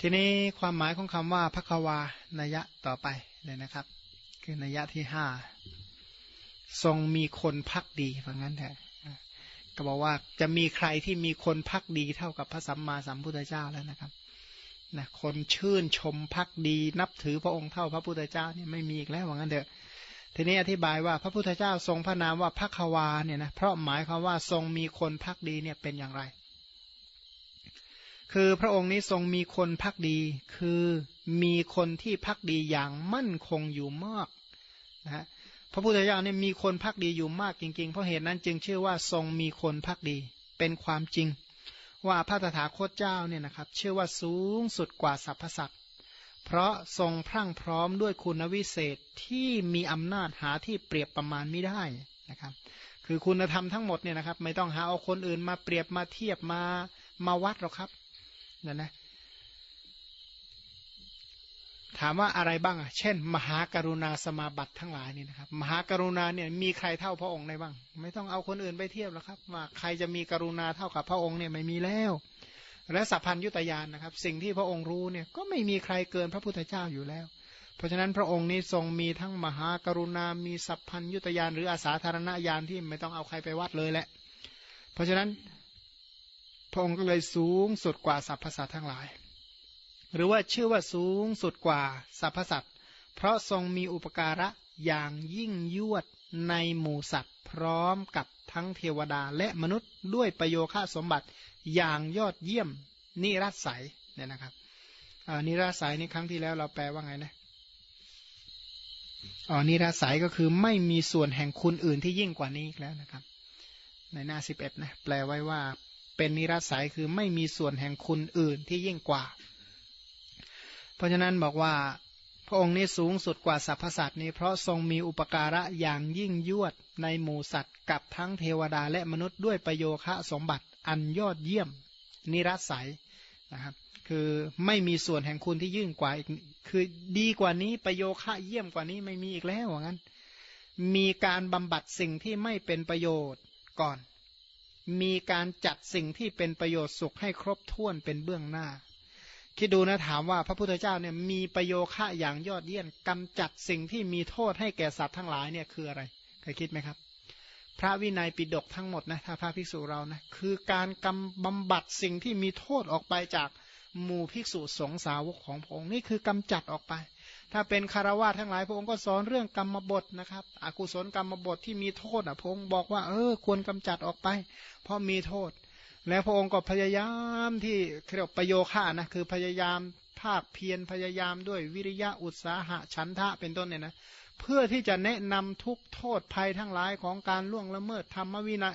ทีนี้ความหมายของคำว่าพักวา นัยะต่อไปเลยนะครับ คือนัยะที่ห้าทรงมีคนพักดีเพราะงั้นแท้ก็บอกว่าจะมีใครที่มีคนพักดีเท่ากับพระสัมมาสัมพุทธเจ้าแล้วนะครับนะคนชื่นชมพักดี นับถือพระองค์เท่าพระพุทธเจ้าเนี่ยไม่มีอีกแล้วว่างั้นเถอะ ทีนี้อธิบายว่าพระพุทธเจ้าทรงพระนามว่าพักวาเนี่ยนะเพราะหมายความว่าทรงมีคนพักดีเนี่ยเป็นอย่างไร คือพระองค์นี้ทรงมีคนพักดี คือมีคนที่พักดีอย่างมั่นคงอยู่มากนะฮะพระพุทธเจ้าเนี่ยมีคนพักดีอยู่มากจริง ๆ เพราะเหตุนั้นจึงชื่อว่าทรงมีคนพักดี เป็นความจริง ว่าพระตถาคตเจ้าเนี่ยนะครับเชื่อว่าสูงสุดกว่าสรรพสัตว์เพราะทรงพรั่งพร้อมด้วยคุณวิเศษที่มีอำนาจหาที่เปรียบประมาณไม่ได้นะครับ คือคุณธรรมทั้งหมดเนี่ยนะครับ ไม่ต้องหาเอาคนอื่นมาเปรียบมาเทียบมามาวัดหรอกครับ นั่นนะถามว่าอะไรบ้างอะ เช่น มหากรุณาสมาบัติทั้งหลายนี่นะครับ มหากรุณาเนี่ยมีใครเท่าพระองค์ได้บ้าง ไม่ต้องเอาคนอื่นไปเทียบหรอกครับ ว่าใครจะมีกรุณาเท่ากับพระองค์เนี่ยไม่มีแล้ว และสัพพัญยุตยานนะครับ สิ่งที่พระองค์รู้เนี่ยก็ไม่มีใครเกินพระพุทธเจ้าอยู่แล้ว เพราะฉะนั้นพระองค์นี้ทรงมีทั้งมหากรุณา มีสัพพัญยุตยานหรืออาสาธารณญาณที่ไม่ต้องเอาใครไปวัดเลยแหละ เพราะฉะนั้น พระองค์ก็เลยสูงสุดกว่าสรรพสัตว์ทั้งหลาย หรือว่าชื่อว่าสูงสุดกว่าสรรพสัตว์เพราะทรงมีอุปการะอย่างยิ่งยวดในหมู่สัตว์ พร้อมกับทั้งเทวดาและมนุษย์ด้วยประโยค่าสมบัติอย่างยอดเยี่ยมนิรัสใสเนี่ยนะครับนิรัสใสนี่ครั้งที่แล้วเราแปลว่าไงนะอ๋อนิรัสใสก็คือไม่มีส่วนแห่งคุณอื่นที่ยิ่งกว่านี้อีกแล้วนะครับ ในหน้าสิบเอ็ดนะแปลไว้ว่า เป็นนิรัสใสคือไม่มีส่วนแห่งคุณอื่นที่ยิ่งกว่า เพราะฉะนั้นบอกว่าพระองค์นี้สูงสุดกว่าสรรพสัตว์นี้เพราะทรงมีอุปการะอย่างยิ่งยวดในหมู่สัตว์กับทั้งเทวดาและมนุษย์ด้วยประโยคะสมบัติอันยอดเยี่ยม นิรัสัยนะครับคือไม่มีส่วนแห่งคุณที่ยิ่งกว่าอีกคือดีกว่านี้ประโยคะเยี่ยมกว่านี้ไม่มีอีกแล้วว่างั้น มีการบำบัดสิ่งที่ไม่เป็นประโยชน์ก่อน มีการจัดสิ่งที่เป็นประโยชน์สุขให้ครบถ้วนเป็นเบื้องหน้า คิดดูนะถามว่าพระพุทธเจ้าเนี่ยมีประโยคะอย่างยอดเยี่ยมกำจัดสิ่งที่มีโทษให้แก่สัตว์ทั้งหลายเนี่ยคืออะไรเคยคิดไหมครับ พระวินัยปิฎกทั้งหมดนะถ้าพระภิกษุเรานะคือการกำบำบัดสิ่งที่มีโทษออกไปจากหมู่ภิกษุสงสาวกของพระองค์นี่คือกำจัดออกไป ถ้าเป็นคารวะทั้งหลายพระองค์ก็สอนเรื่องกรรมบทนะครับ อกุศลกรรมบทที่มีโทษอะพระองค์บอกว่าเออควรกำจัดออกไป เพราะมีโทษ แล้วพระองค์ก็พยายามที่เรียกประโยค่านะคือพยายามภาคเพียรพยายามด้วยวิริยะอุตสาหะฉันทะเป็นต้นเนี่ยนะเพื่อที่จะแนะนำทุกโทษภัยทั้งหลายของการล่วงละเมิดธรรมวินัย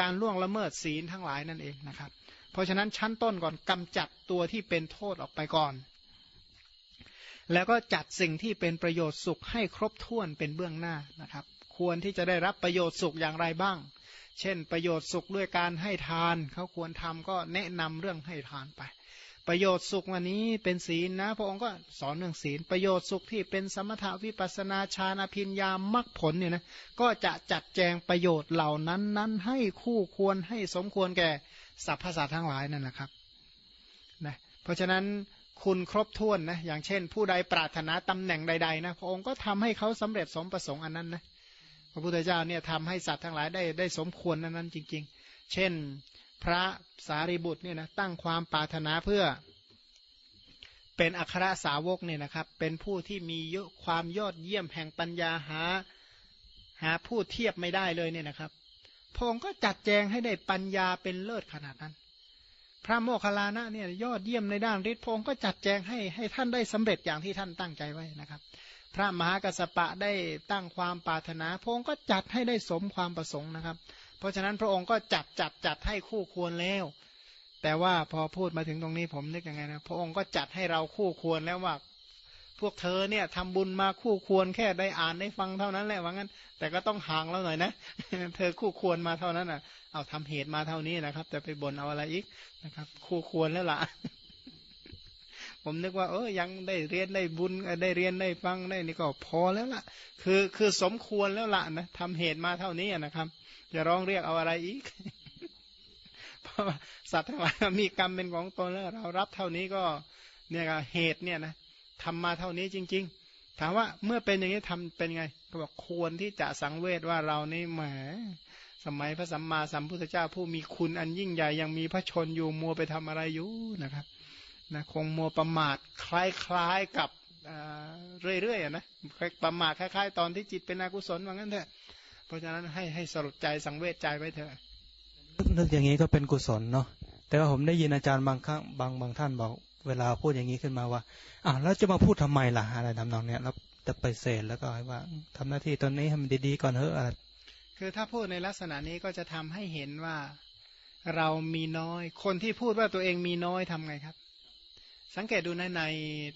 การล่วงละเมิดศีลทั้งหลายนั่นเองนะครับ เพราะฉะนั้นชั้นต้นก่อนกำจัดตัวที่เป็นโทษออกไปก่อน แล้วก็จัดสิ่งที่เป็นประโยชน์สุขให้ครบถ้วนเป็นเบื้องหน้านะครับ ควรที่จะได้รับประโยชน์สุขอย่างไรบ้าง เช่น ประโยชน์สุขด้วยการให้ทาน เขาควรทำก็แนะนำเรื่องให้ทานไป ประโยชน์สุขวันนี้เป็นศีลนะ พระองค์ก็สอนเรื่องศีล ประโยชน์สุขที่เป็นสมถาวิปัสนาฌานอภิญญามรรคผลเนี่ยนะก็จะจัดแจงประโยชน์เหล่านั้นนั้นให้คู่ควรให้สมควรแก่สรรพสัตว์ทั้งหลายนั่นแหละครับนะเพราะฉะนั้น คุณครบถ้วนนะอย่างเช่น ผู้ใดปรารถนาตำแหน่งใดๆนะพระองค์ก็ทำให้เขาสำเร็จสมประสงค์อันนั้นนะพระพุทธเจ้าเนี่ยทำให้สัตว์ทั้งหลายได้ได้สมควรนั้นนั้นจริง ๆ เช่น พระสารีบุตรเนี่ยนะตั้งความปรารถนาเพื่อ เป็นอัครสาวกเนี่ยนะครับ เป็นผู้ที่มีความยอดเยี่ยมแห่งปัญญาหาหาผู้เทียบไม่ได้เลยเนี่ยนะครับพระองค์ก็จัดแจงให้ได้ปัญญาเป็นเลิศขนาดนั้น พระโมคคัลลานะเนี่ยยอดเยี่ยมในด้านฤทธิ์พงค์ก็จัดแจงให้ให้ท่านได้สำเร็จอย่างที่ท่านตั้งใจไว้นะครับ พระมหากัสปะได้ตั้งความปรารถนาพงค์ก็จัดให้ได้สมความประสงค์นะครับ เพราะฉะนั้นพระองค์ก็จัดจัดจัดให้คู่ควรแล้ว แต่ว่าพอพูดมาถึงตรงนี้ผมนึกยังไงนะพระองค์ก็จัดให้เราคู่ควรแล้วว่า พวกเธอเนี่ยทำบุญมาคู่ควรแค่ได้อ่านได้ฟังเท่านั้นแหละว่างั้น แต่ก็ต้องห่างแล้วหน่อยนะ เธอคู่ควรมาเท่านั้นอะ เอาทำเหตุมาเท่านี้นะครับแต่ไปบ่นเอาอะไรอีกนะครับ คู่ควรแล้วล่ะ ผมนึกว่า เออยังได้เรียนได้บุญได้เรียนได้ฟังได้นี่ก็พอแล้วล่ะ คือคือสมควรแล้วล่ะนะทำเหตุมาเท่านี้นะครับ จะร้องเรียกเอาอะไรอีกเพราะสัตว์ทั้งหลายมีกรรมเป็นของตนแล้วเรารับเท่านี้ก็เนี่ยเหตุเนี่ยนะ ทำมาเท่านี้จริง ๆ ถามว่าเมื่อเป็นอย่างนี้ทำเป็นไงก็บอกควรที่จะสังเวชว่าเรานี่แหมสมัยพระสัมมาสัมพุทธเจ้าผู้มีคุณอันยิ่งใหญ่ยังมีพระชนอยู่มัวไปทำอะไรอยู่นะครับนะคงมัวประมาทคล้ายๆกับเรื่อยๆนะประมาทคล้าย ๆ ตอนที่จิตเป็นอกุศลว่างั้นเถอะเพราะฉะนั้นให้ให้สรุปใจสังเวชใจไว้เถอะนึกอย่างนี้ก็เป็นกุศลเนาะแต่ว่าผมได้ยินอาจารย์บางครั้งบางบางท่านบอก เวลาพูดอย่างนี้ขึ้นมาว่าอ่าแล้วจะมาพูดทำไมล่ะอะไรทำนองเนี้ยแล้วจะไปเสดแล้วก็ว่าทำหน้าที่ตอนนี้ให้มันดีๆก่อนเถอะอะไรคือถ้าพูดในลักษณะนี้ก็จะทำให้เห็นว่าเรามีน้อย คนที่พูดว่าตัวเองมีน้อยทำไงครับ สังเกตดูในใน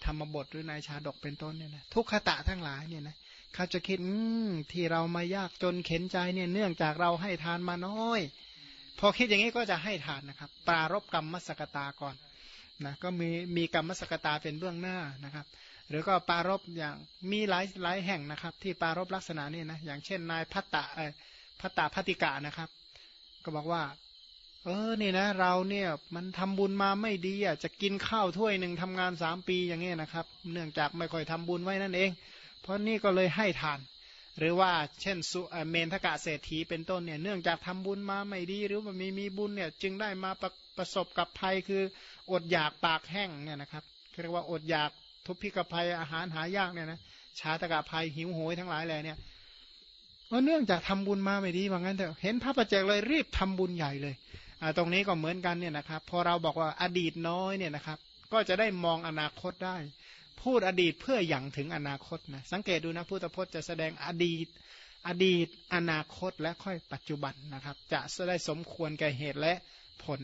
ธรรมบทหรือในชาดกเป็นต้นเนี่ยนะทุกขตะทั้งหลายเนี่ยนะเขาจะคิดที่เรามายากจนเข็นใจเนี่ยเนื่องจากเราให้ทานมาน้อย พอคิดอย่างนี้ก็จะให้ทานนะครับ ปรารบกรรมมสกตาก่อน นะก็มีมีกรรมสกตาเป็นเบื้องหน้านะครับ หรือก็ปารบอย่างมีหลายหลายแห่งนะครับ ที่ปารบลักษณะนี้นะอย่างเช่นนายพัตตะพัตตาพัติกะนะครับ ก็บอกว่า เออนี่นะ เราเนี่ยมันทำบุญมาไม่ดีอะจะกินข้าวถ้วยหนึ่งทำงานสามปีอย่างเงี้ยนะครับ เนื่องจากไม่ค่อยทำบุญไว้นั่นเอง เพราะนี่ก็เลยให้ทานหรือว่าเช่นสุเมนทกะเศรษฐีเป็นต้นเนี่ยเนื่องจากทำบุญมาไม่ดี หรือว่ามีมีบุญเนี่ยจึงได้มาประประสบกับภัยคือ อดอยากปากแห้งเนี่ยนะครับเรียกว่าอดอยากทุพพิกภัยอาหารหายากเนี่ยนะชาตกะภัยหิวโหยทั้งหลายแหล่เนี่ยว่าเนื่องจากทำบุญมาไม่ดีว่างั้นเถอะเห็นพระประเจกเลยรีบทำบุญใหญ่เลยอ่าตรงนี้ก็เหมือนกันเนี่ยนะครับ พอเราบอกว่าอดีตน้อยเนี่ยนะครับ ก็จะได้มองอนาคตได้ พูดอดีตเพื่ออย่างถึงอนาคตนะสังเกตดูนะพุทธพจน์จะแสดงอดีต อดีต อนาคตและค่อยปัจจุบันนะครับ จะได้สมควรแก่เหตุและผล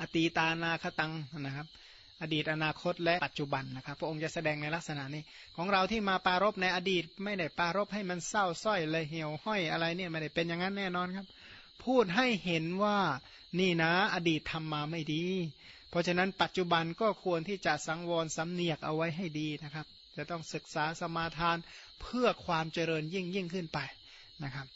อตีตานาคตังนะครับ อดีตอนาคตและปัจจุบันนะครับ พระองค์จะแสดงในลักษณะนี้ ของเราที่มาปารบในอดีต ไม่ได้ปารบให้มันเศร้าส้อยเลยเหี่ยวห้อยอะไรเนี่ยไม่ได้เป็นอย่างนั้นแน่นอนครับ พูดให้เห็นว่านี่นะอดีตทำมาไม่ดี เพราะฉะนั้นปัจจุบันก็ควรที่จะสังวรสำเนียกเอาไว้ให้ดีนะครับ จะต้องศึกษาสมาทานเพื่อความเจริญยิ่งยิ่งขึ้นไปนะครับ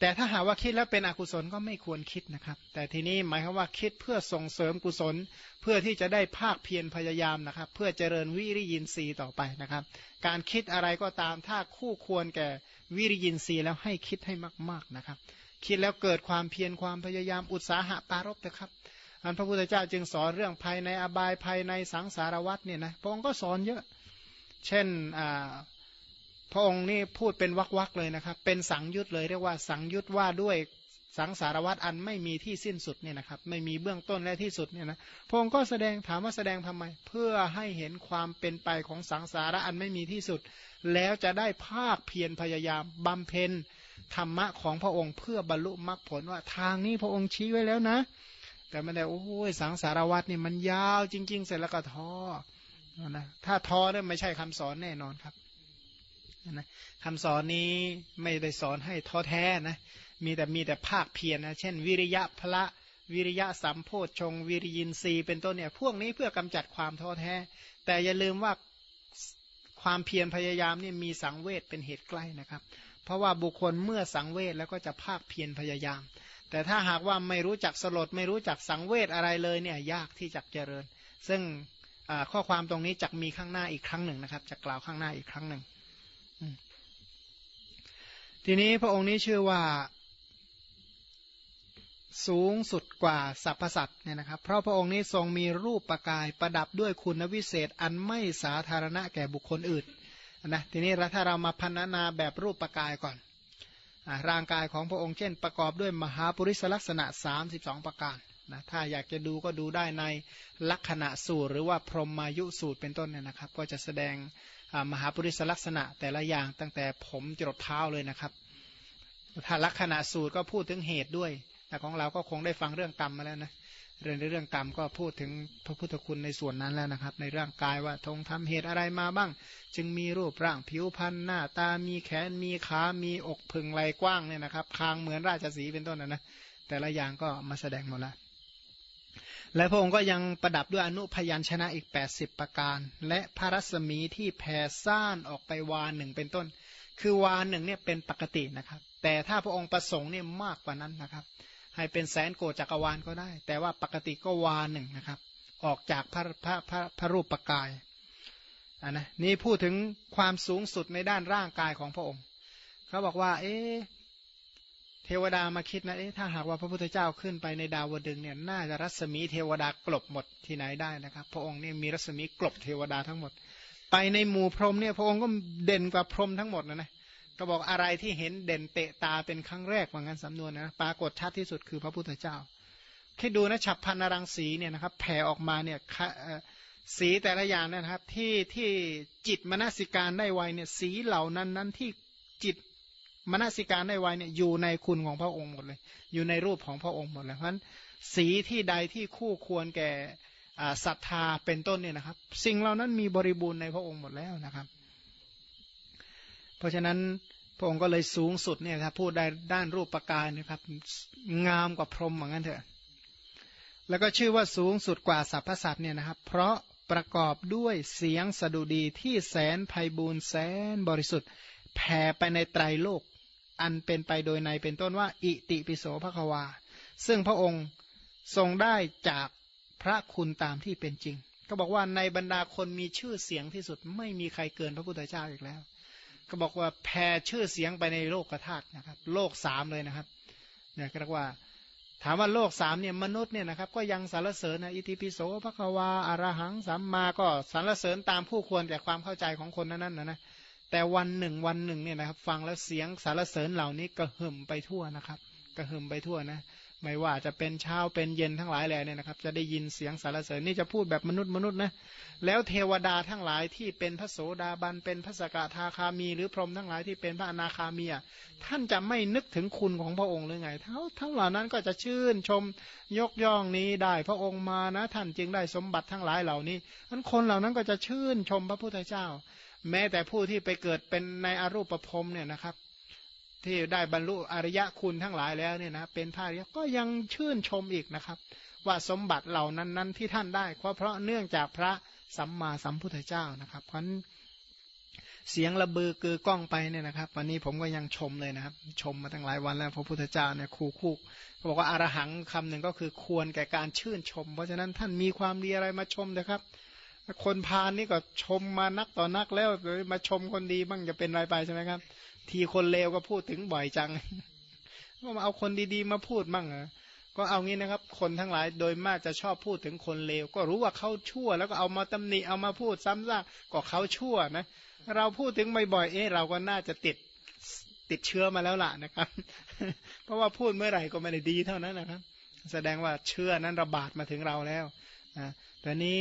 แต่ถ้าหาว่าคิดแล้วเป็นอกุศลก็ไม่ควรคิดนะครับ แต่ทีนี้หมายความว่าคิดเพื่อส่งเสริมกุศล เพื่อที่จะได้ภาคเพียรพยายามนะครับ เพื่อเจริญวิริยินทรีย์ต่อไปนะครับ การคิดอะไรก็ตามถ้าคู่ควรแก่วิริยินทรีย์แล้วให้คิดให้มากๆนะครับ คิดแล้วเกิดความเพียรความพยายามอุตสาหะปารบนะครับอันพระพุทธเจ้าจึงสอนเรื่องภายในอบายภายในสังสารวัฏเนี่ยนะพระองค์ก็สอนเยอะ เช่นอ่า พระองค์นี่พูดเป็นวักๆเลยนะครับ เป็นสังยุตเลยเรียกว่าสังยุตว่าด้วยสังสารวัตรอันไม่มีที่สิ้นสุดเนี่ยนะครับ ไม่มีเบื้องต้นและที่สุดเนี่ยนะพระองค์ก็แสดงถามว่าแสดงทำไม เพื่อให้เห็นความเป็นไปของสังสาระอันไม่มีที่สุด แล้วจะได้ภาคเพียรพยายามบำเพ็ญธรรมะของพระองค์ เพื่อบรรลุมรรคผลว่าทางนี้พระองค์ชี้ไว้แล้วนะ แต่ไม่ได้โอ้ยสังสารวัตรนี่มันยาวจริง ๆ เสร็จแล้วก็ท้อนะถ้าท้อเนี่ยไม่ใช่คำสอนแน่นอนครับ นะคำสอนนี้ไม่ได้สอนให้ท้อแท้นะมีแต่มีแต่ภาคเพียรนะเช่น วิริยะพละวิริยะสัมโพชง วิริยินทรีย์เป็นต้นเนี่ยพวกนี้เพื่อกำจัดความท้อแท้ แต่อย่าลืมว่าความเพียรพยายามนี่มีสังเวชเป็นเหตุใกล้นะครับ เพราะว่าบุคคลเมื่อสังเวชแล้วก็จะภาคเพียรพยายาม แต่ถ้าหากว่าไม่รู้จักสลดไม่รู้จักสังเวชอะไรเลยเนี่ยยากที่จะเจริญ ซึ่งข้อความตรงนี้จะมีข้างหน้าอีกครั้งหนึ่งนะครับจะกล่าวข้างหน้าอีกครั้งหนึ่ง ทีนี้พระองค์นี้ชื่อว่า สูงสุดกว่าสรรพสัตว์เนี่ยนะครับ เพราะพระองค์นี้ทรงมีรูปประกายประดับด้วยคุณวิเศษอันไม่สาธารณะแก่บุคคลอื่นนะทีนี้ถ้าเรามาพันนาแบบรูปประกายก่อนอร่างกายของพระองค์เช่น ประกอบด้วยมหาปริศลักษณะ 32 ประการนะถ้าอยากจะดูก็ดูได้ในลักษณะสูตร หรือว่าพรหมายุสูตรเป็นต้นเนี่ยนะครับ ก็จะแสดง มหาปริศลักษณะแต่ละอย่างตั้งแต่ผมจรดเท้าเลยนะครับถ้าลักษณะสูตรก็พูดถึงเหตุด้วย แต่ของเราก็คงได้ฟังเรื่องกรรมมาแล้วนะเรื่องในเรื่องกรรมก็พูดถึงพระพุทธคุณในส่วนนั้นแล้วนะครับ ในร่างกายว่าทงทำเหตุอะไรมาบ้าง จึงมีรูปร่างผิวพรรณหน้าตามีแขนมีขา มีอกพึงไหลกว้างเนี่ยนะครับ คางเหมือนราชสีเป็นต้นนะนะแต่ละอย่างก็มาแสดงหมดแล้ว และพระองค์ก็ยังประดับด้วยอนุพยัญชนะอีก 80 ประการ และพระรัศมีที่แผ่ซ่านออกไปวานหนึ่งเป็นต้น คือวานหนึ่งเนี่ยเป็นปกตินะครับ แต่ถ้าพระองค์ประสงค์เนี่ยมากกว่านั้นนะครับ ให้เป็นแสนโกจักรวาลก็ได้ แต่ว่าปกติก็วานหนึ่งนะครับ ออกจากพระพระพระพระรูปปกายอันนะนี่พูดถึงความสูงสุดในด้านร่างกายของพระองค์ เขาบอกว่า เอ๊ เทวดามาคิดนะเอ๊ะถ้าหากว่าพระพุทธเจ้าขึ้นไปในดาวดึงเนี่ยน่าจะรัศมีเทวดากลบหมดที่ไหนได้นะครับ พระองค์เนี่ยมีรัศมีกลบเทวดาทั้งหมด ไปในหมู่พรหมเนี่ยพระองค์ก็เด่นกว่าพรหมทั้งหมดนะนะก็บอกอะไรที่เห็นเด่นเตะตาเป็นครั้งแรกว่างั้นสำนวนนะปรากฏชัดที่สุดคือพระพุทธเจ้าคิดดูนะฉับพันนรังสีเนี่ยนะครับแผ่ออกมาเนี่ยสีแต่ละอย่างนะครับที่ที่จิตมนสิการได้ไวเนี่ยสีเหล่านั้นนั้นที่จิต มนสิการได้ไวเนี่ยอยู่ในคุณของพระองค์หมดเลย อยู่ในรูปของพระองค์หมดเลยเพราะฉะนั้นสีที่ใดที่คู่ควรแก่ศรัทธาเป็นต้นเนี่ยนะครับ สิ่งเหล่านั้นมีบริบูรณ์ในพระองค์หมดแล้วนะครับ เพราะฉะนั้นพระองค์ก็เลยสูงสุดเนี่ยครับพูดได้ด้านรูปประการนะครับ งามกว่าพรหมเหมือนกันเถอะ แล้วก็ชื่อว่าสูงสุดกว่าสรรพสัตว์เนี่ยนะครับ เพราะประกอบด้วยเสียงสดุดีที่แสนไพบูรณ์แสนบริสุทธิ์แผ่ไปในไตรโลก อันเป็นไปโดยในเป็นต้นว่า อิติปิโสภควา ซึ่งพระองค์ทรงได้จากพระคุณตามที่เป็นจริง ก็บอกว่าในบรรดาคนมีชื่อเสียงที่สุดไม่มีใครเกินพระพุทธเจ้าอีกแล้ว ก็บอกว่าแผ่ชื่อเสียงไปในโลกกระทานะครับ โลกสามเลยนะครับเนี่ยก็เรียกว่าถามว่าโลกสามเนี่ยมนุษย์เนี่ยนะครับก็ยังสารเสริญนะอิติปิโสพระควาอารหังสัมมาก็สารเสริญตามผู้ควรแต่ความเข้าใจของคนนั้นนะนะ แต่วันหนึ่งวันหนึ่งเนี่ยนะครับ ฟังแล้วเสียงสารเสริญเหล่านี้กระหึ่มไปทั่วนะครับกระหึ่มไปทั่วนะ ไม่ว่าจะเป็นเช้าเป็นเย็นทั้งหลายแหล่เนี่ยนะครับ จะได้ยินเสียงสารเสริญนี่จะพูดแบบมนุษย์มนุษย์นะแล้วเทวดาทั้งหลายที่เป็นพระโสดาบันเป็นพระสกทาคามี หรือพรหมทั้งหลายที่เป็นพระอนาคามีอะท่านจะไม่นึกถึงคุณของพระองค์หรือไงทั้งทั้งเหล่านั้นก็จะชื่นชมยกย่องนี้ได้พระองค์มานะ ท่านจึงได้สมบัติทั้งหลายเหล่านี้นั้นคนเหล่านั้นก็จะชื่นชมพระพุทธเจ้า แม้แต่ผู้ที่ไปเกิดเป็นในอรูปประพเนี่ยนะครับ ที่ได้บรรลุอริยคุณทั้งหลายแล้วเนี่ยนะเป็นพระอริยก็ยังชื่นชมอีกนะครับ ว่าสมบัติเหล่านั้นนั้นที่ท่านได้เพราะเพราะเนื่องจากพระสัมมาสัมพุทธเจ้านะครับ เพราะเสียงระบือกือกล้องไปเนี่ยนะครับ วันนี้ผมก็ยังชมเลยนะครับ ชมมาตั้งหลายวันแล้วพระพุทธเจ้าเนี่ยคู่คู่เขาบอกว่าอารหังคำหนึ่งก็คือควรแก่การชื่นชม เพราะฉะนั้นท่านมีความดีอะไรมาชมนะครับ คนพาลนี่ก็ชมมานักต่อนักแล้วมาชมคนดีบ้างจะเป็นไรไปใช่ไหมครับ ทีคนเลวก็พูดถึงบ่อยจังก็มาเอาคนดีๆมาพูดมั่งเหรอก็เอางี้นะครับ คนทั้งหลายโดยมากจะชอบพูดถึงคนเลว ก็รู้ว่าเขาชั่ว แล้วก็เอามาตำหนิเอามาพูดซ้ำซากก็เขาชั่วนะ เราพูดถึงบ่อยๆเอ๊ะเราก็น่าจะติดติดเชื้อมาแล้วล่ะนะครับ เพราะว่าพูดเมื่อไหร่ก็ไม่ได้ดีเท่านั้นนะครับ แสดงว่าเชื้อนั้นระบาดมาถึงเราแล้วนะแต่นี้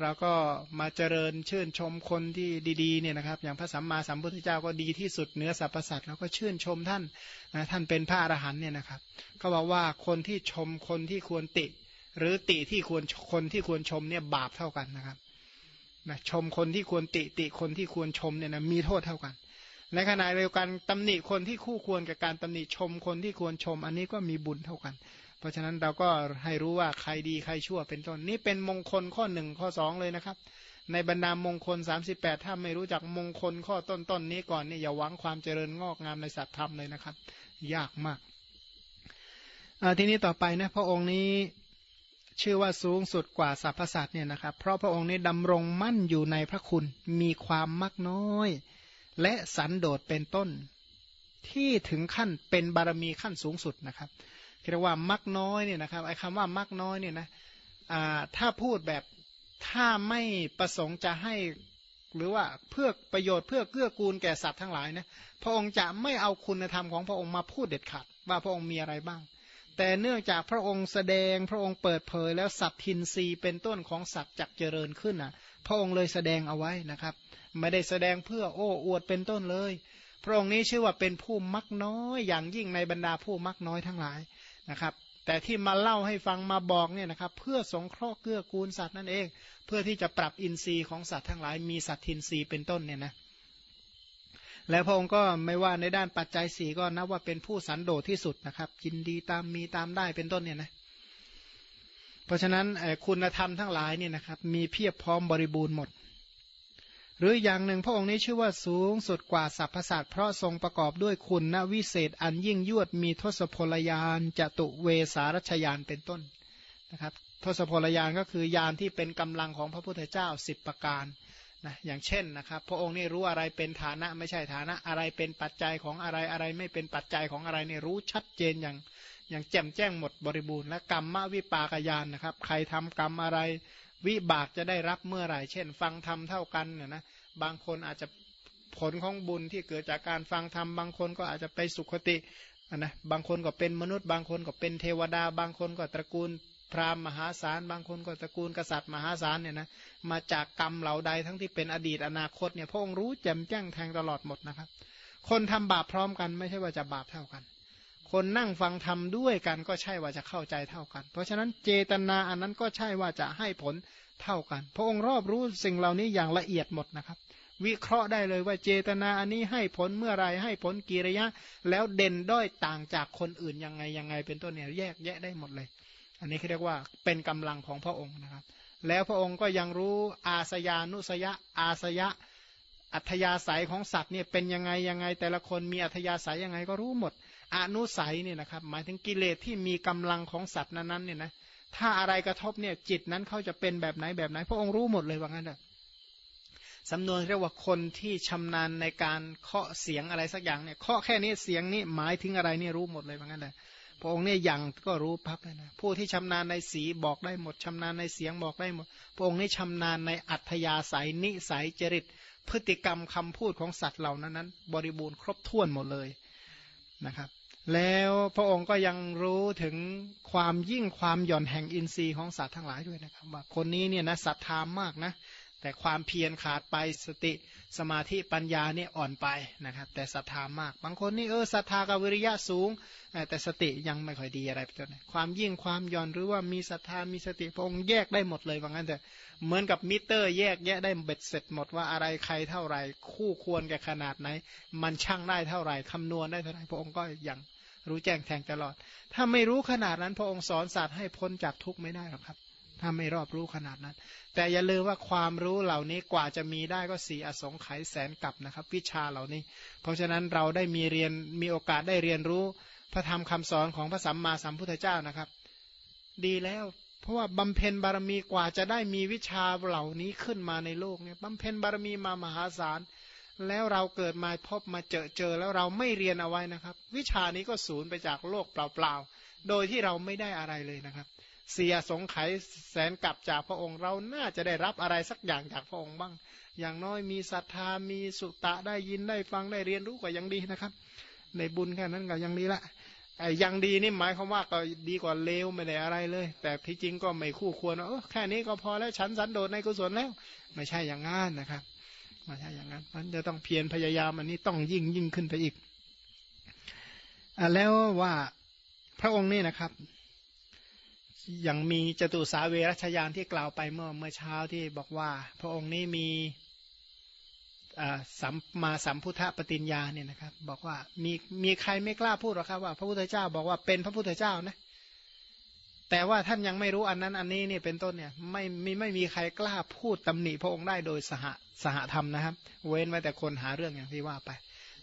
เราก็มาเจริญชื่นชมคนที่ดีๆเนี่ยนะครับ อย่างพระสัมมาสัมพุทธเจ้าก็ดีที่สุดเนื้อสรรพสัตว์เราก็ชื่นชมท่านนะท่านเป็นพระอรหันเนี่ยนะครับก็บอกว่าคนที่ชมคนที่ควรติ หรือติที่ควรคนที่ควรชมเนี่ยบาปเท่ากันนะครับนะชมคนที่ควรติติคนที่ควรชมเนี่ยนะมีโทษเท่ากันในขณะเดียวกันตำหนิคนที่คู่ควรกับการตำหนิชมคนที่ควรชม อันนี้ก็มีบุญเท่ากัน เพราะฉะนั้นเราก็ให้รู้ว่าใครดีใครชั่วเป็นต้นนี่เป็นมงคลข้อหนึ่งข้อสองเลยนะครับ ในบรรดามงคล 38 ถ้าไม่รู้จักมงคลข้อต้นๆนนี้ก่อนนี่อย่าหวังความเจริญงอกงามในสัตธรรมเลยนะครับ ยากมากทีนี้ต่อไปนะพระองค์นี้ชื่อว่าสูงสุดกว่าสรรพสัตว์เนี่ยนะครับ เพราะพระองค์นี้ดำรงมั่นอยู่ในพระคุณ มีความมักน้อย และสันโดษเป็นต้น ที่ถึงขั้นเป็นบารมีขั้นสูงสุดนะครับ เรียกว่ามักน้อยเนี่ยนะครับไอ้คำว่ามักน้อยเนี่ยนะถ้าพูดแบบถ้าไม่ประสงค์จะให้หรือว่าเพื่อประโยชน์เพื่อเกื้อกูลแก่สัตว์ทั้งหลายนะพระองค์จะไม่เอาคุณธรรมของพระองค์มาพูดเด็ดขาดว่าพระองค์มีอะไรบ้าง แต่เนื่องจากพระองค์แสดงพระองค์เปิดเผยแล้วสัตทินรีเป็นต้นของสัตว์จักเจริญขึ้นอะ พระองค์เลยแสดงเอาไว้นะครับ ไม่ได้แสดงเพื่อโอ้อวดเป็นต้นเลย พระองค์นี้ชื่อว่าเป็นผู้มักน้อยอย่างยิ่งในบรรดาผู้มักน้อยทั้งหลาย นะครับ แต่ที่มาเล่าให้ฟังมาบอกเนี่ยนะครับเพื่อสงเคราะห์เกื้อกูลสัตว์นั่นเอง เพื่อที่จะปรับอินทรีย์ของสัตว์ทั้งหลายมีสัตทินทรีย์เป็นต้นเนี่ยนะแล้วพระองค์ก็ไม่ว่าในด้านปัจจัยสีก็นับว่าเป็นผู้สันโดษที่สุดนะครับยินดีตามมีตามได้เป็นต้นเนี่ยนะเพราะฉะนั้นคุณธรรมทั้งหลายเนี่ยนะครับมีเพียบพร้อมบริบูรณ์หมด หรืออย่างหนึ่งพระองค์นี้ชื่อว่าสูงสุดกว่าสรรพสัตว์เพราะทรงประกอบด้วยคุณนวิเศษอันยิ่งยวดมีทศพลยานจตุเวสารชยานเป็นต้นนะครับทศพลยานก็คือยานที่เป็นกำลังของพระพุทธเจ้าสิบประการนะอย่างเช่นนะครับ พระองค์นี่รู้อะไรเป็นฐานะไม่ใช่ฐานะอะไรเป็นปัจจัยของอะไรอะไรไม่เป็นปัจจัยของอะไรเนี่ยรู้ชัดเจนอย่างอย่างแจ่มแจ้งหมดบริบูรณ์และกรรมมวิปากยานนะครับ ใครทำกรรมอะไร วิบากจะได้รับเมื่อไหร่ เช่น ฟังธรรมเท่ากันเนี่ยนะบางคนอาจจะผลของบุญที่เกิดจากการฟังธรรมบางคนก็อาจจะไปสุขตินะบางคนก็เป็นมนุษย์ บางคนก็เป็นเทวดา บางคนก็ตระกูลพราหมณ์มหาศาล บางคนก็ตระกูลกษัตริย์มหาศาลเนี่ยนะมาจากกรรมเหล่าใดทั้งที่เป็นอดีตอนาคตเนี่ยพระองค์รู้แจ่มแจ้งแทงตลอดหมดนะครับ คนทำบาปพร้อมกันไม่ใช่ว่าจะบาปเท่ากัน คนนั่งฟังธรรมด้วยกันก็ใช่ว่าจะเข้าใจเท่ากัน เพราะฉะนั้นเจตนาอันนั้นก็ใช่ว่าจะให้ผลเท่ากัน พระองค์รอบรู้สิ่งเหล่านี้อย่างละเอียดหมดนะครับ วิเคราะห์ได้เลยว่าเจตนาอันนี้ให้ผลเมื่อไรให้ผลกี่ระยะ แล้วเด่นด้อยต่างจากคนอื่นยังไงยังไง เป็นต้นเนี่ยแยกแยะได้หมดเลย อันนี้เขาเรียกว่าเป็นกำลังของพระองค์นะครับ แล้วพระองค์ก็ยังรู้อาสยานุสยะอาสยะอัธยาศัยของสัตว์เนี่ยเป็นยังไงยังไงแต่ละคนมีอัธยาศัยยังไงก็รู้หมด อนุสัยเนี่ยนะครับ หมายถึงกิเลสที่มีกำลังของสัตว์นั้นๆเนี่ยนะถ้าอะไรกระทบเนี่ยจิตนั้นเขาจะเป็นแบบไหนแบบไหน พระองค์รู้หมดเลยว่างั้นเถอะสำนวนเรียกว่าคนที่ชำนาญในการเคาะเสียงอะไรสักอย่างเนี่ยเคาะแค่นี้เสียงนี้หมายถึงอะไรนี่รู้หมดเลยว่างั้นเลยพระองค์เนี่ยยังก็รู้พับเลยนะผู้ที่ชำนาญในสีบอกได้หมดชำนาญในเสียงบอกได้หมด พระองค์นี่ชำนาญในอัธยาศัยนิสัยจริต พฤติกรรมคำพูดของสัตว์เหล่านั้นนั้น บริบูรณ์ครบถ้วนหมดเลยนะครับ แล้วพระองค์ก็ยังรู้ถึงความยิ่งความหย่อนแห่งอินทรีย์ของสัตว์ทั้งหลายด้วยนะครับว่าคนนี้เนี่ยนะศรัทธามากนะแต่ความเพียรขาดไปสติสมาธิปัญญาเนี่ยอ่อนไปนะครับ แต่ศรัทธามาก บางคนนี่เออศรัทธากับวิริยะสูง แต่สติยังไม่ค่อยดีอะไรไปตัวนี้ความยิ่งความหย่อนหรือว่ามีศรัทธามีสติพระองค์แยกได้หมดเลยว่างั้นแต่เหมือนกับมิเตอร์แยกแยะได้เบ็ดเสร็จหมดว่าอะไรใครเท่าไหร่คู่ควรแก่ขนาดไหน มันช่างได้เท่าไหร่คำนวณได้เท่าไหร่พระองค์ก็ยัง รู้แจ้งแทงตลอด ถ้าไม่รู้ขนาดนั้น พระองค์สอนสัตว์ให้พ้นจากทุกข์ไม่ได้หรอกครับ ถ้าไม่รอบรู้ขนาดนั้น แต่อย่าลืมว่าความรู้เหล่านี้กว่าจะมีได้ก็สีอสงไขยแสนกับนะครับ วิชาเหล่านี้ เพราะฉะนั้นเราได้มีเรียนมีโอกาสได้เรียนรู้พระธรรมคำสอนของพระสัมมาสัมพุทธเจ้านะครับ ดีแล้วเพราะว่าบำเพ็ญบารมีกว่าจะได้มีวิชาเหล่านี้ขึ้นมาในโลกเนี่ยบำเพ็ญบารมีมามหาศาล แล้วเราเกิดมาพบมาเจอเจอแล้วเราไม่เรียนเอาไว้นะครับ วิชานี้ก็สูญไปจากโลกเปล่าๆ โดยที่เราไม่ได้อะไรเลยนะครับ เสียสงไขแสนกลับจากพระองค์ เราน่าจะได้รับอะไรสักอย่างจากพระองค์บ้าง อย่างน้อยมีศรัทธามีสุตะได้ยินได้ฟังได้เรียนรู้ก็ยังดีนะครับ ในบุญแค่นั้นก็ยังดีละไอ้ยังดีนี่หมายความว่าก็ดีกว่าเลวไม่ได้อะไรเลย แต่ที่จริงก็ไม่คู่ควรเออแค่นี้ก็พอแล้วฉันสันโดษในกุศลแล้ว ไม่ใช่อย่างงั้นนะครับ มาใช่อย่างนั้นมันจะต้องเพียรพยายามอันนี้ต้องยิ่งยิ่งขึ้นไปอีกอแล้วว่าพระองค์นี่นะครับอย่างมีจตุสาเวรชยานที่กล่าวไปเมื่อเมื่อเช้าที่บอกว่า พระองค์นี้มีสัมมาสัมพุทธปฏิญญาเนี่ยนะครับ บอกว่ามีมีใครไม่กล้าพูดหรอกครับว่า พระพุทธเจ้าบอกว่าเป็นพระพุทธเจ้านะ แต่ว่าท่านยังไม่รู้อันนั้นอันนี้นี่เป็นต้นเนี่ยไม่ไม่ไม่มีใครกล้าพูดตำหนิพระองค์ได้โดยสหสหธรรมนะครับ เว้นไว้แต่คนหาเรื่องอย่างที่ว่าไป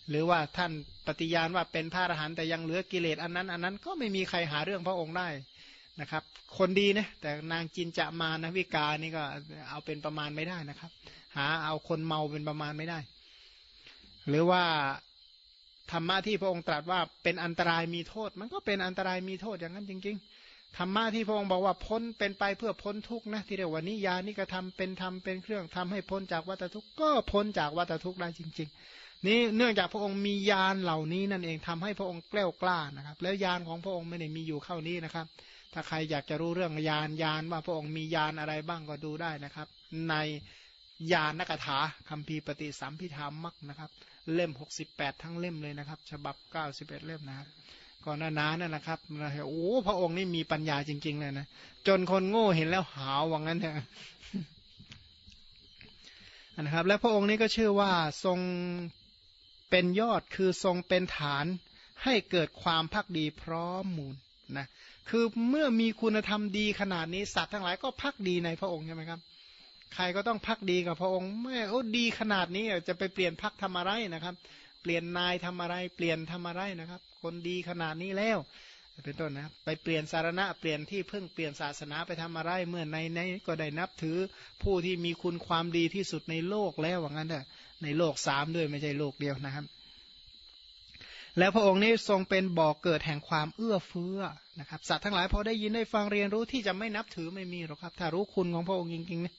หรือว่าท่านปฏิญาณว่าเป็นพระอรหันต์แต่ยังเหลือกิเลสอันนั้น อันนั้นก็ไม่มีใครหาเรื่องพระองค์ได้นะครับ คนดีนะแต่นางจินจะมานะวิกานี่ก็เอาเป็นประมาณไม่ได้นะครับ หาเอาคนเมาเป็นประมาณไม่ได้ หรือว่าธรรมะที่พระองค์ตรัสว่าเป็นอันตรายมีโทษ มันก็เป็นอันตรายมีโทษอย่างนั้นจริง ๆ ธรรมะที่พระองค์บอกว่าพ้นเป็นไปเพื่อพ้นทุกข์นะที่เรียกว่านิยานิกระทำเป็นธรรมเป็นเครื่องทำให้พ้นจากวัฏทุกข์ก็พ้นจากวัฏทุกข์ได้จริง ๆ นี่เนื่องจากพระองค์มียานเหล่านี้นั่นเองทำให้พระองค์แกล้วกล้านะครับ แล้วยานของพระองค์ไม่ได้มีอยู่เข้านี้นะครับ ถ้าใครอยากจะรู้เรื่องยานยานว่าพระองค์มียานอะไรบ้างก็ดูได้นะครับ ในยานนักถาคำพีปฏิสัมพิธามักนะครับ เล่มหกสิบแปดทั้งเล่มเลยนะครับ ฉบับเก้าสิบเอ็ดเล่มนะครับ ก่อนหน้านั้นนะครับเราเห็นโอ้พระองค์นี่มีปัญญาจริง ๆ เลยนะจนคนโง่เห็นแล้วหาวว่างั้นเถอะนะครับ และพระองค์นี้ก็ชื่อว่าทรงเป็นยอดคือทรงเป็นฐานให้เกิดความพักดีพร้อมมูลนะคือเมื่อมีคุณธรรมดีขนาดนี้สัตว์ทั้งหลายก็พักดีในพระองค์ใช่ไหมครับใครก็ต้องพักดีกับพระองค์ไม่โอ้ดีขนาดนี้จะไปเปลี่ยนพักทำอะไรนะครับ เปลี่ยนนายทำอะไร เปลี่ยนทำอะไรนะครับ คนดีขนาดนี้แล้ว เป็นต้นนะไปเปลี่ยนสารณะเปลี่ยนที่พึ่งเปลี่ยนศาสนาไปทำอะไรเมื่อในในก็ได้นับถือผู้ที่มีคุณความดีที่สุดในโลกแล้วว่างั้นเถอะในโลกสามด้วยไม่ใช่โลกเดียวนะครับ แล้วพระองค์นี้ทรงเป็นบ่อกเกิดแห่งความเอื้อเฟื้อนะครับสัตว์ทั้งหลายพอได้ยินได้ฟังเรียนรู้ที่จะไม่นับถือไม่มีหรอกครับ ถ้ารู้คุณของพระองค์จริงๆเนี่ย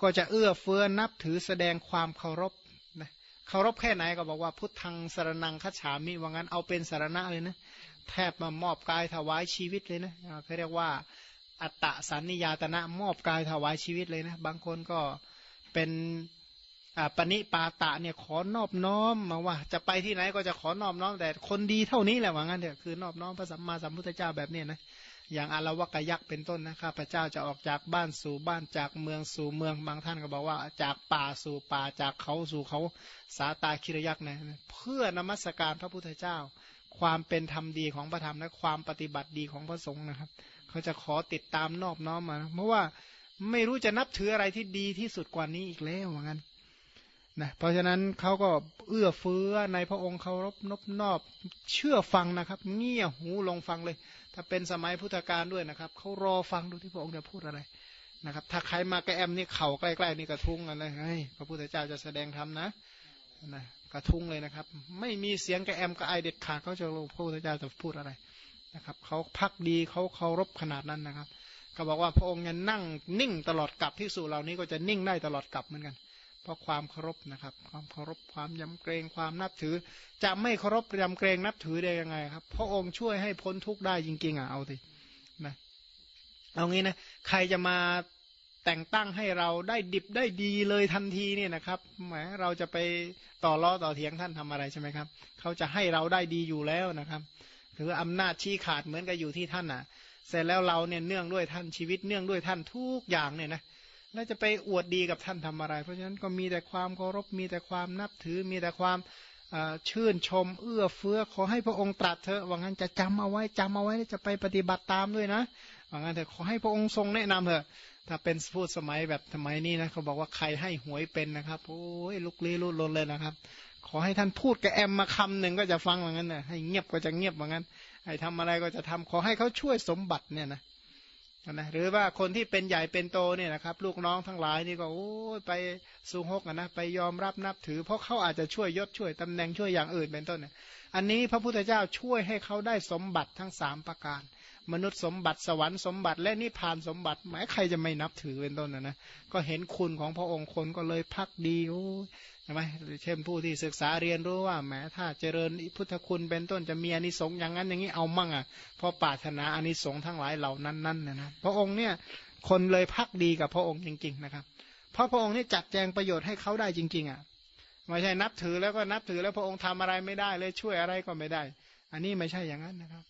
ก็จะเอื้อเฟื้อนับถือแสดงความเคารพ เคารพแค่ไหนก็บอกว่าพุทธังสารนังคัจฉามิว่างั้นเอาเป็นสารณะเลยนะแทบมามอบกายถวายชีวิตเลยนะเขาเรียกว่าอัตตะสันนิยาตนะมอบกายถวายชีวิตเลยนะ บางคนก็เป็นปณิปาตะเนี่ยขอนอบน้อมมาว่า จะไปที่ไหนก็จะขอนอบน้อมแต่คนดีเท่านี้แหละว่างั้นเถอะคือนอบน้อมพระสัมมาสัมพุทธเจ้าแบบนี้นะ อย่างอารวกยักษ์เป็นต้นนะข้าพเจ้าจะออกจากบ้านสู่บ้านจากเมืองสู่เมืองบางท่านก็บอกว่า จากป่าสู่ป่าจากเขาสู่เขาสาตาคิรยักษ์นะเพื่อนมัสการพระพุทธเจ้า ความเป็นธรรมดีของพระธรรมและความปฏิบัติดีของพระสงฆ์นะครับ เขาจะขอติดตามนอบน้อมมา เพราะว่าไม่รู้จะนับถืออะไรที่ดีที่สุดกว่านี้อีกแล้วเหมือนกันนะเพราะฉะนั้นเขาก็เอื้อเฟื้อในพระองค์เคารพนบนอบเชื่อฟังนะครับ เงี่ยหูลงฟังเลย ถ้าเป็นสมัยพุทธกาลด้วยนะครับเขารอฟังดูที่พระองค์จะพูดอะไรนะครับ ถ้าใครมาแกระแอมนี่เข่าใกล้ๆนี่กระทุ้งอะไรเฮ้ยพระพุทธเจ้าจะแสดงธรรมนะนะกระทุ้งเลยนะครับ ไม่มีเสียงกระแอมกระไอเด็ดขาดเขาจะรู้พระพุทธเจ้าจะพูดอะไรนะครับเขาพักดีเขาเคารพขนาดนั้นนะครับเขาบอกว่าพระองค์ยังนั่งนิ่งตลอดกลับที่สู่เหล่านี้ก็จะนิ่งได้ตลอดกลับเหมือนกันเราะความเคารพนะครับ ความเคารพความยำเกรงความนับถือ จะไม่เคารพยำเกรงนับถือได้ยังไงครับ พระองค์ช่วยให้พ้นทุกข์ได้จริงๆอะเอาสินะเอางี้นะใครจะมาแต่งตั้งให้เราได้ดิบได้ดีเลยทันทีเนี่ยนะครับแหมเราจะไปต่อล้อต่อเถียงท่านทำอะไรใช่ไหมครับ เขาจะให้เราได้ดีอยู่แล้วนะครับคืออำนาจชี้ขาดเหมือนกับอยู่ที่ท่านอะ เสร็จแล้วเราเนี่ยเนื่องด้วยท่านชีวิตเนื่องด้วยท่านทุกอย่างเนี่ยนะ แล้วจะไปอวดดีกับท่านทำอะไร เพราะฉะนั้นก็มีแต่ความเคารพมีแต่ความนับถือมีแต่ความชื่นชม เอื้อเฟื้อขอให้พระองค์ตรัสเถอะว่างั้นจะจำเอาไว้จำเอาไว้จะไปปฏิบัติตามด้วยนะว่างั้นเถอะขอให้พระองค์ทรงแนะนำเถอะถ้าเป็นพูดสมัยแบบสมัยนี้นะเขาบอกว่าใครให้หวยเป็นนะครับโอ้ยลุกลี้ลุกลนเลยนะครับ ขอให้ท่านพูดกับแอมมาคำหนึ่งก็จะฟังเหมือนกันนะให้เงียบก็จะเงียบเหมือนกันให้ทำอะไรก็จะทำขอให้เขาช่วยสมบัติเนี่ยนะ นะหรือว่าคนที่เป็นใหญ่เป็นโตเนี่ยนะครับ ลูกน้องทั้งหลายนี่ก็โอ้ยไปสูงหกนะไปยอมรับนับถือ เพราะเขาอาจจะช่วยยศช่วยตำแหน่งช่วยอย่างอื่นเป็นต้นเนี่ยอันนี้พระพุทธเจ้าช่วยให้เขาได้สมบัติทั้งสามประการ มนุษย์สมบัติสวรรค์สมบัติและนิพพานสมบัติหมายใครจะไม่นับถือเป็นต้นนะนะก็เห็นคุณของพระองค์คนก็เลยพักดีโอ้ ช่ไหมเช่นผู้ที่ศึกษาเรียนรู้ว่าแม้ถ้าเจริญพุทธคุณเป็นต้นจะมีอนิสงส์อย่างนั้นอย่างนี้เอามั่งอะพอปรารถนาอนิสงส์ทั้งหลายเหล่านั้นนั่นนะนะพระองค์เนี่ยคนเลยพักดีกับพระองค์จริง ๆนะครับ เพราะพระองค์นี่จัดแจงประโยชน์ให้เขาได้จริง ๆอะไม่ใช่นับถือแล้วก็นับถือแล้วพระองค์ทำอะไรไม่ได้เลยช่วยอะไรก็ไม่ได้ อันนี้ไม่ใช่อย่างนั้นนะครับ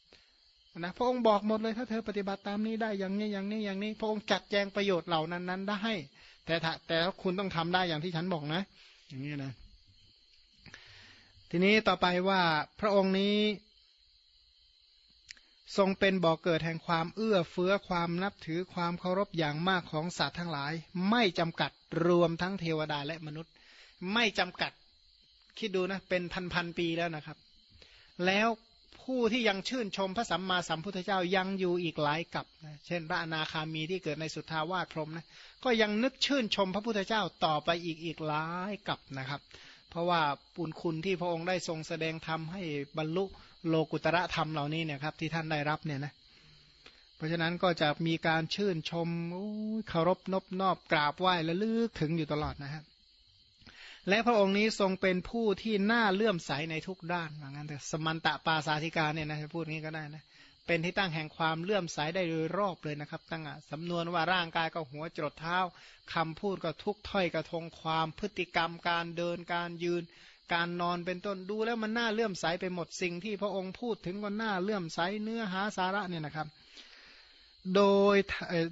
นะพระองค์บอกหมดเลยถ้าเธอปฏิบัติตามนี้ได้อย่างนี้อย่างนี้อย่างนี้ พระองค์จัดแจงประโยชน์เหล่านั้นนั้นได้ แต่ถ้าแต่คุณต้องทำได้อย่างที่ฉันบอกนะ อย่างนี้นะทีนี้ต่อไปว่าพระองค์นี้ ทรงเป็นบ่อกเกิดแห่งความเอื้อเฟื้อความนับถือความเคารพอย่างมากของสัตว์ทั้งหลาย ไม่จำกัดรวมทั้งเทวดาและมนุษย์ ไม่จำกัดคิดดูนะเป็นพันพันปีแล้วนะครับ แล้ว ผู้ที่ยังชื่นชมพระสัมมาสัมพุทธเจ้ายังอยู่อีกหลายกับนะเช่นพระอนาคามีที่เกิดในสุทธาวาสพรมนะก็ยังนึกชื่นชมพระพุทธเจ้าต่อไปอีกอีกหลายกับนะครับ เพราะว่าปุญคุณที่พระองค์ได้ทรงแสดงธรรมให้บรรลุโลกุตระธรรมเหล่านี้เนี่ยครับที่ท่านได้รับเนี่ยนะเพราะฉะนั้นก็จะมีการชื่นชมเคารพนบนอบกราบไหว้และลึกถึงอยู่ตลอดนะครับ และพระองค์นี้ทรงเป็นผู้ที่น่าเลื่อมใสในทุกด้านว่างั้นแต่สมันตะปาสาธิกาเนี่ยนะพูดงี้ก็ได้นะเป็นที่ตั้งแห่งความเลื่อมใสได้โดยรอบเลยนะครับ ตั้งสำนวนว่าร่างกายก็หัวจรดเท้าคำพูดก็ทุกถ้อยกระทงความพฤติกรรม การเดินการยืน การนอนเป็นต้นดูแล้วมันน่าเลื่อมใสไปหมดสิ่งที่พระองค์พูดถึงก็น่าเลื่อมใสเนื้อหาสาระเนี่ยนะครับ โดย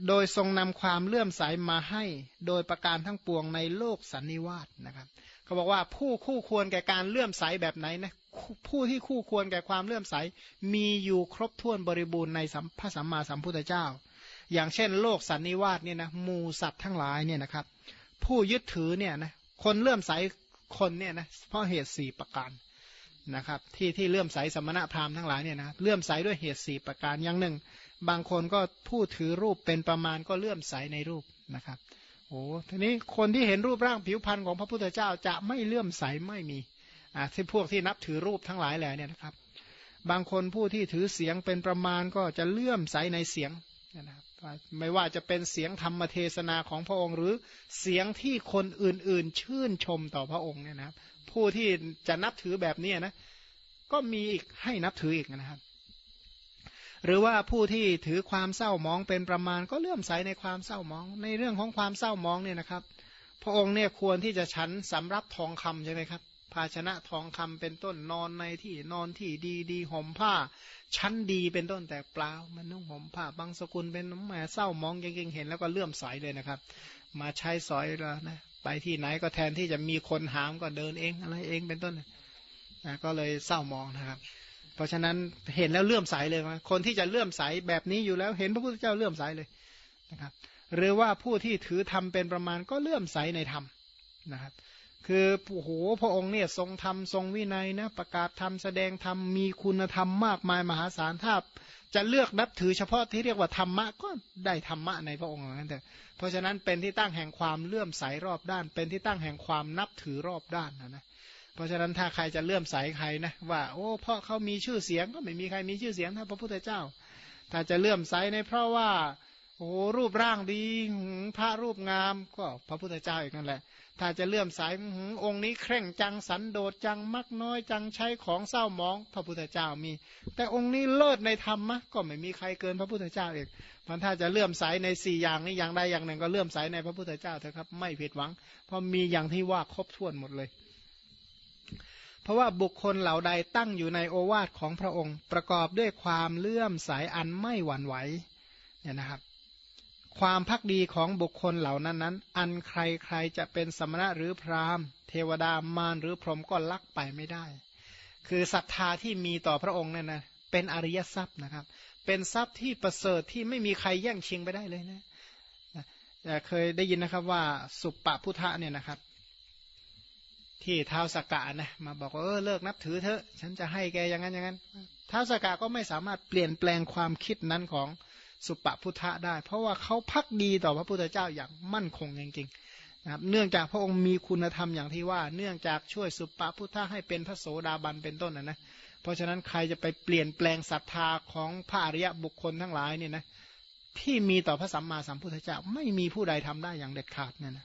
โดยทรงนำความเลื่อมใสมาให้ โดยประการทั้งปวงในโลกสันนิวาสนะครับเขาบอกว่าผู้คู่ควรแก่การเลื่อมใสแบบไหนนะผู้ที่คู่ควรแก่ความเลื่อมใส มีอยู่ครบถ้วนบริบูรณ์ในพระสัมมาสัมพุทธเจ้า อย่างเช่น โลกสันนิวาสเนี่ยนะมูสัตว์ทั้งหลายเนี่ยนะครับ ผู้ยึดถือเนี่ยนะคนเลื่อมใสคนเนี่ยนะเพราะเหตุสี่ประการนะครับ ที่ที่เลื่อมใสสมณะพราหมณ์ทั้งหลายเนี่ยนะเลื่อมใสด้วยเหตุสี่ประการอย่างหนึ่ง บางคนก็ผู้ถือรูปเป็นประมาณก็เลื่อมใสในรูปนะครับโอ้ทีนี้คนที่เห็นรูปร่างผิวพรรณของพระพุทธเจ้าจะไม่เลื่อมใสไม่มีอ่าที่พวกที่นับถือรูปทั้งหลายแหละเนี่ยนะครับ บางคนผู้ที่ถือเสียงเป็นประมาณก็จะเลื่อมใสในเสียงนะครับไม่ว่าจะเป็นเสียงธรรมเทศนาของพระองค์ หรือเสียงที่คนอื่นๆ ชื่นชมต่อพระองค์เนี่ยนะครับ ผู้ที่จะนับถือแบบนี้นะก็มีอีกให้นับถืออีกนะครับ หรือว่าผู้ที่ถือความเศร้ามองเป็นประมาณก็เลื่อมใสในความเศร้ามอง ในเรื่องของความเศร้ามองเนี่ยนะครับ พระองค์เนี่ยควรที่จะฉันสำรับทองคำใช่ไหมครับ ภาชนะทองคำเป็นต้นนอนในที่นอนที่ดีดีห่มผ้า ชั้นดีเป็นต้นแต่เปล่ามันนุ่งห่มผ้าบางสกุลเป็นน้ำแม่เศร้ามองเก่งๆเห็นแล้วก็เลื่อมใสเลยนะครับ มาใช้สอยแล้วนะไปที่ไหนก็แทนที่จะมีคนหามก็เดินเองอะไรเองเป็นต้นนะก็เลยเศร้ามองนะครับ เพราะฉะนั้นเห็นแล้วเลื่อมใสเลยนะคนที่จะเลื่อมใสแบบนี้อยู่แล้ว เห็นพระพุทธเจ้าเลื่อมใสเลยนะครับ หรือว่าผู้ที่ถือธรรมเป็นประมาณก็เลื่อมใสในธรรมนะครับ คือโอ้โหพระองค์เนี่ยทรงธรรมทรงวินัยนะประกาศธรรมแสดงธรรมมีคุณธรรมมากมายมหาศาลถ้าจะเลือกนับถือเฉพาะที่เรียกว่าธรรมะก็ได้ธรรมะในพระองค์นั้นแต่เพราะฉะนั้นเป็นที่ตั้งแห่งความเลื่อมใสรอบด้าน เป็นที่ตั้งแห่งความนับถือรอบด้านนะนะ เพราะฉะนั้นถ้าใครจะเลื่อมใสใครนะว่าโอ้เพราะเขามีชื่อเสียงก็ไม่มีใครมีชื่อเสียงถ้าพระพุทธเจ้า ถ้าจะเลื่อมใสในเพราะว่าโอ้รูปร่างดีพระรูปงามก็พระพุทธเจ้าอีกนั่นแหละ ถ้าจะเลื่อมใสองค์นี้เคร่งจังสันโดษจังมักน้อยจังใช้ของเศร้ามองพระพุทธเจ้ามี แต่องค์นี้เลิศในธรรมะก็ไม่มีใครเกินพระพุทธเจ้าอีกมันถ้าจะเลื่อมใสในสี่อย่างนี้อย่างใดอย่างหนึ่งก็เลื่อมใสในพระพุทธเจ้าเถอะครับ ไม่ผิดหวัง เพราะมีอย่างที่ว่าครบถ้วนหมดเลย เพราะว่าบุคคลเหล่าใดตั้งอยู่ในโอวาทของพระองค์ ประกอบด้วยความเลื่อมใสอันไม่หวั่นไหวเนี่ยนะครับ ความพักดีของบุคคลเหล่านั้นนั้น อันใครใครจะเป็นสมณะหรือพราหมณ์ เทวดามารหรือพรหมก็ลักไปไม่ได้ คือศรัทธาที่มีต่อพระองค์เนี่ยนะเป็นอริยทรัพย์นะครับ เป็นทรัพย์ที่ประเสริฐที่ไม่มีใครแย่งชิงไปได้เลยนะเคยได้ยินนะครับว่าสุปปพุทธะเนี่ยนะครับ ที่เท้าสกกะนะมาบอกว่าเออเลิกนับถือเถอะ ฉันจะให้แกอย่างนั้นอย่างนั้นเท้าสกกะก็ไม่สามารถเปลี่ยนแปลงความคิดนั้นของสุปปพุทธะได้ เพราะว่าเขาพักดีต่อพระพุทธเจ้าอย่างมั่นคงจริงๆนะครับเนื่องจากพระองค์มีคุณธรรมอย่างที่ว่า เนื่องจากช่วยสุปปพุทธะให้เป็นพระโสดาบันเป็นต้นนะนะเพราะฉะนั้นใครจะไปเปลี่ยนแปลงศรัทธาของพระอริยบุคคลทั้งหลายเนี่ยนะที่มีต่อพระสัมมาสัมพุทธเจ้าไม่มีผู้ใดทำได้อย่างเด็ดขาดเนี่ยนะ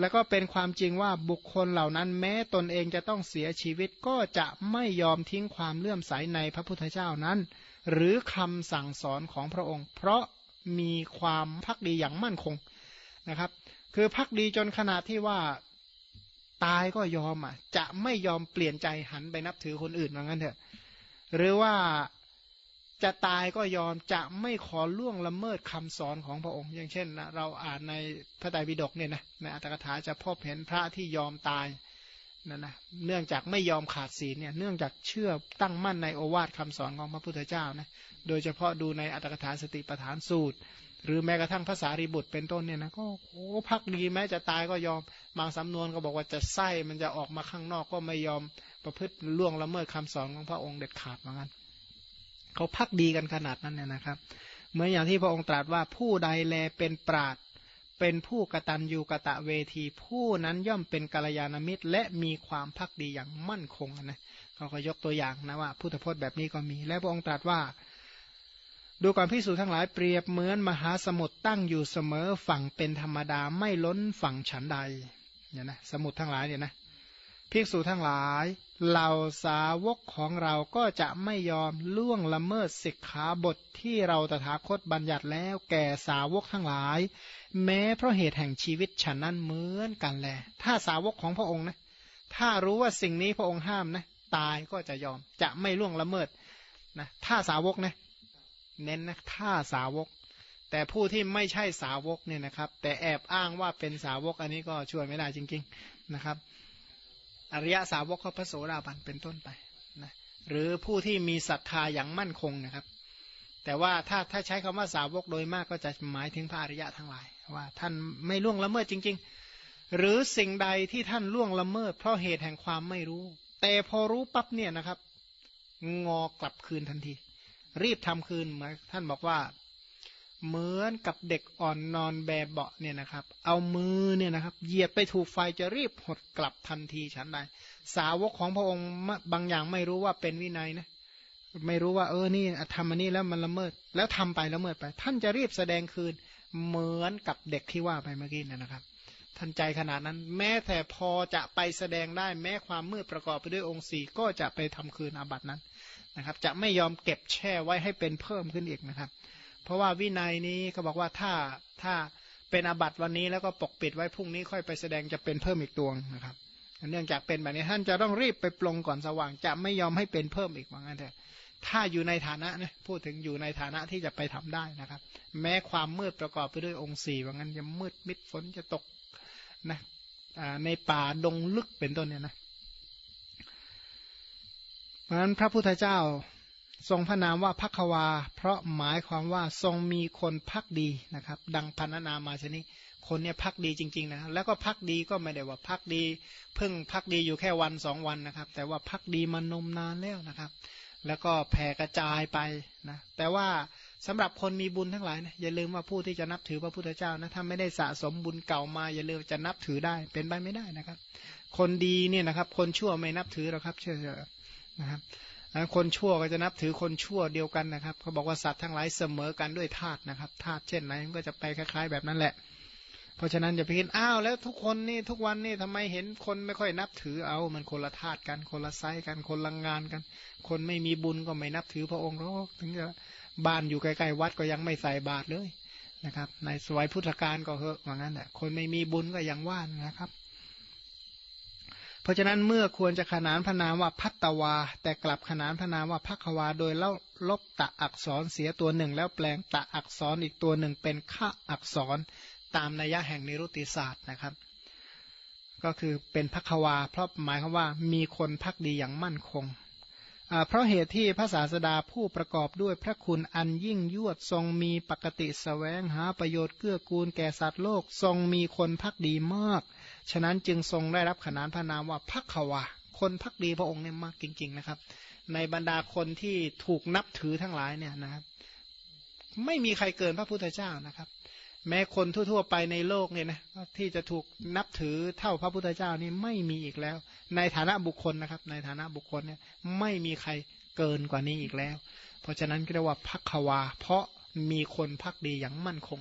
แล้วก็เป็นความจริงว่าบุคคลเหล่านั้นแม้ตนเองจะต้องเสียชีวิตก็จะไม่ยอมทิ้งความเลื่อมใสในพระพุทธเจ้านั้น หรือคำสั่งสอนของพระองค์ เพราะมีความพักดีอย่างมั่นคงนะครับ คือพักดีจนขนาดที่ว่าตายก็ยอมอะจะไม่ยอมเปลี่ยนใจหันไปนับถือคนอื่นว่างั้นเถอะ หรือว่า จะตายก็ยอมจะไม่ขอล่วงละเมิดคำสอนของพระองค์ อย่างเช่นนะเราอ่านในพระไตรปิฎกเนี่ยนะในอัตถกถาจะพบเห็นพระที่ยอมตายนั่นนะเนื่องจากไม่ยอมขาดศีลเนี่ยเนื่องจากเชื่อตั้งมั่นในโอวาทคำสอนของพระพุทธเจ้านะโดยเฉพาะดูในอัตถกถาสติปัฏฐานสูตร หรือแม้กระทั่งภาษารีบุตรเป็นต้นเนี่ยนะก็โอ้พักดีแม้จะตายก็ยอมบางสำนวนก็บอกว่าจะไส้มันจะออกมาข้างนอกก็ไม่ยอมประพฤติล่วงละเมิดคำสอนของพระองค์เด็ดขาดเหมือนกัน เขาพักดีกันขนาดนั้นเนี่ยนะครับ เหมือนอย่างที่พระองค์ตรัสว่าผู้ใดแลเป็นปราดเป็นผู้กตัญญูกะตะเวที ผู้นั้นย่อมเป็นกัลยาณมิตร และมีความพักดีอย่างมั่นคงนะเขาก็ยกตัวอย่างนะว่า พุทธพจน์แบบนี้ก็มี และพระองค์ตรัสว่า ดูก่อนพิสูจทั้งหลายเปรียบเหมือนมหาสมุทรตั้งอยู่เสมอฝั่งเป็นธรรมดาไม่ล้นฝั่งฉันใดเนี่ยนะสมุทรทั้งหลายเนี่ยนะภิกษุทั้งหลาย เหล่าสาวกของเราก็จะไม่ยอมล่วงละเมิดสิกขาบทที่เราตถาคตบัญญัติแล้วแก่สาวกทั้งหลาย แม้เพราะเหตุแห่งชีวิตฉันนั้นเหมือนกันแหละถ้าสาวกของพระองค์นะ ถ้ารู้ว่าสิ่งนี้พระองค์ห้ามนะ ตายก็จะยอมจะไม่ล่วงละเมิดนะถ้าสาวกนะ เน้นนะถ้าสาวก แต่ผู้ที่ไม่ใช่สาวกเนี่ยนะครับ แต่แอบอ้างว่าเป็นสาวกอันนี้ก็ช่วยไม่ได้จริง ๆนะครับ อริยสาวกเขาพระโสดาบันเป็นต้นไปนะหรือผู้ที่มีศรัทธาอย่างมั่นคงนะครับ แต่ว่าถ้าถ้าใช้คำว่าสาวกโดยมากก็จะหมายถึงพระอริยะทั้งหลาย ว่าท่านไม่ล่วงละเมิดจริง ๆ หรือสิ่งใดที่ท่านล่วงละเมิด เพราะเหตุแห่งความไม่รู้ แต่พอรู้ปั๊บเนี่ยนะครับ งอกลับคืนทันที รีบทำคืนหมือนท่านบอกว่า เหมือนกับเด็กอ่อนนอนแบเบาเนี่ยนะครับ เอามือเนี่ยนะครับ เหยียบไปถูกไฟจะรีบหดกลับทันทีฉันใดสาวกของพระองค์บางอย่างไม่รู้ว่าเป็นวินัยนะไม่รู้ว่าเออนี่ทำอันนี้แล้วมันละเมิด แล้วทำไปละเมิดไป ท่านจะรีบแสดงคืนเหมือนกับเด็กที่ว่าไปเมื่อกี้นะครับท่านใจขนาดนั้น แม้แต่พอจะไปแสดงได้ แม้ความมืดประกอบไปด้วยองค์สี่ก็จะไปทำคืนอาบัตินั้นนะครับ จะไม่ยอมเก็บแช่ไว้ให้เป็นเพิ่มขึ้นอีกนะครับ เพราะว่าวินัยนี้ก็บอกว่าถ้าถ้าเป็นอาบัติวันนี้แล้วก็ปกปิดไว้พรุ่งนี้ค่อยไปแสดงจะเป็นเพิ่มอีกตวงนะครับเนื่องจากเป็นแบบนี้ท่านจะต้องรีบไปปลงก่อนสว่าง จะไม่ยอมให้เป็นเพิ่มอีกว่างั้นเถอะถ้าอยู่ในฐานะนะพูดถึงอยู่ในฐานะที่จะไปทำได้นะครับ แม้ความมืดประกอบไปด้วยองค์สี่ว่างั้นจะมืดมิดฝนจะตกนะในป่าดงลึกเป็นต้นเนี่ยนะเพราะฉะนั้นพระพุทธเจ้า ทรงพระนามว่าพักวา เพราะหมายความว่าทรงมีคนพักดีนะครับ ดังพันนามาชนิคนเนี่ยพักดีจริงๆนะแล้วก็พักดีก็ไม่ได้ว่าพักดี เพิ่งพักดีอยู่แค่วันสองวันนะครับ แต่ว่าพักดีมานมนานแล้วนะครับ แล้วก็แผ่กระจายไปนะแต่ว่าสำหรับคนมีบุญทั้งหลายนะอย่าลืมว่าผู้ที่จะนับถือพระพุทธเจ้านะถ้าไม่ได้สะสมบุญเก่ามา อย่าลืมจะนับถือได้เป็นไปไม่ได้นะครับ คนดีเนี่ยนะครับ คนชั่วไม่นับถือหรอกครับ เชื่อนะครับ คนชั่วก็จะนับถือคนชั่วเดียวกันนะครับเขาบอกว่าสัตว์ทั้งหลายเสมอกันด้วยธาตุนะครับธาตุเช่นไหนมันก็จะไปคล้าย ๆ แบบนั้นแหละ เพราะฉะนั้นอย่าไปคิดอ้าวแล้วทุกคนนี่ทุกวันนี่ทำไมเห็นคนไม่ค่อยนับถือเอามันคนละธาตุกันคนละไซกันคนละงานกัน คนไม่มีบุญก็ไม่นับถือพระองค์หรอกถึงจะบ้านอยู่ใกล้ๆวัดก็ยังไม่ใส่บาตรเลยนะครับ ในสวัยพุทธกาลก็เหอะว่างั้นแหละคนไม่มีบุญก็ยังว่านนะครับ ราะฉะนั้นเมื่อควรจะขนานพนามว่าพัตตวา แต่กลับขนานพนามว่าพักวา โดยเล่าลบตะอักษรเสียตัวหนึ่ง แล้วแปลงตะอักษรอีกตัวหนึ่งเป็นข้าอักษรตามนัยยะแห่งนิรุติศาสตร์นะครับ ก็คือเป็นพักวา เพราะหมายความว่ามีคนพักดีอย่างมั่นคง เพราะเหตุที่พระศาสดาผู้ประกอบด้วยพระคุณอันยิ่งยวดทรงมีปกติสแสวงหาประโยชน์เกื้อกูลแก่สัตว์โลกทรงมีคนพักดีมาก ฉะนั้นจึงทรงได้รับขนานพระนามว่าพักขวาคนพักดีพระองค์เนี่ยมากจริง ๆนะครับ ในบรรดาคนที่ถูกนับถือทั้งหลายเนี่ยนะครับ ไม่มีใครเกินพระพุทธเจ้านะครับ แม้คนทั่ว ๆ ไปในโลกเนี่ยนะที่จะถูกนับถือเท่าพระพุทธเจ้านี่ไม่มีอีกแล้ว ในฐานะบุคคลนะครับ ในฐานะบุคคลเนี่ยไม่มีใครเกินกว่านี้อีกแล้ว เพราะฉะนั้นก็เรียกว่าพักขวาเพราะมีคนพักดีอย่างมั่นคง